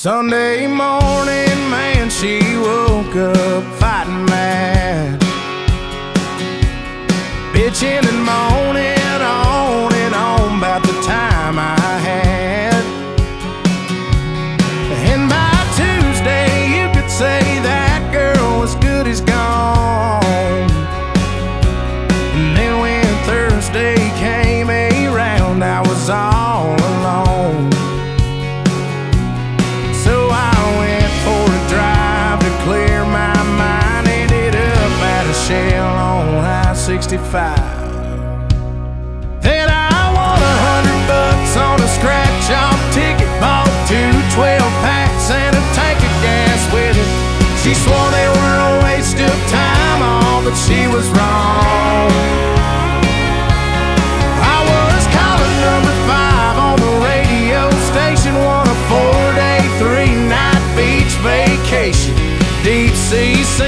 Sunday morning, man, she woke up fighting mad. Bitching and moaning on and on about the time I had. And by Tuesday, you could say that girl was good as gone. And then when Thursday 65. She swore they were a waste of time, all but she was wrong. I was caller number five on the radio station, won a four-day, three-night beach vacation, deep sea.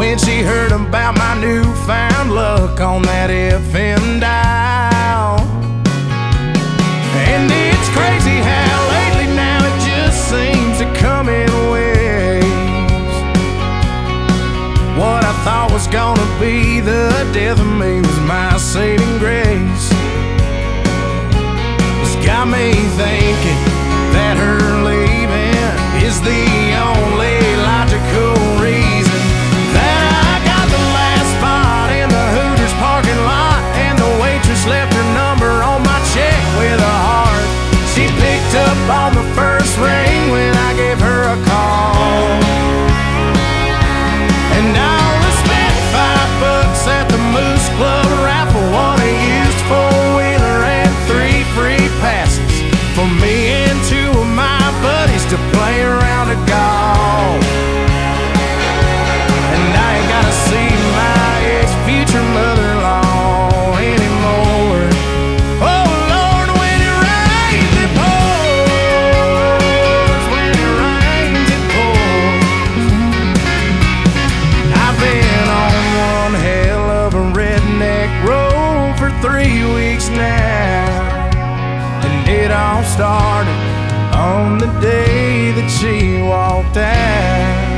When she heard about my newfound luck on that FM dial. And it's crazy how lately now it just seems to come in waves. What I thought was gonna be the death of me was my saving grace. It's got me thinking been on one hell of a redneck road for three weeks now. And it all started on the day that she walked out.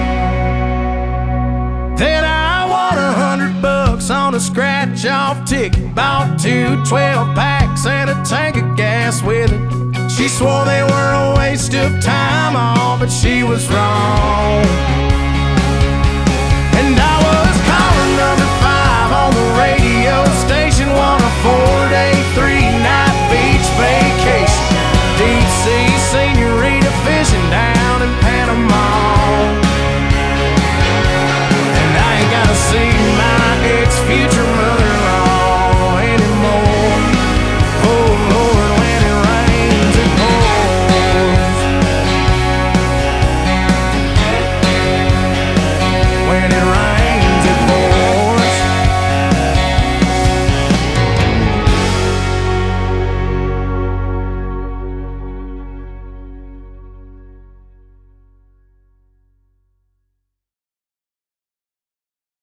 Then I won a hundred bucks on a scratch off ticket. Bought two 12 packs and a tank of gas with it. She swore they were a waste of time, all, but she was wrong.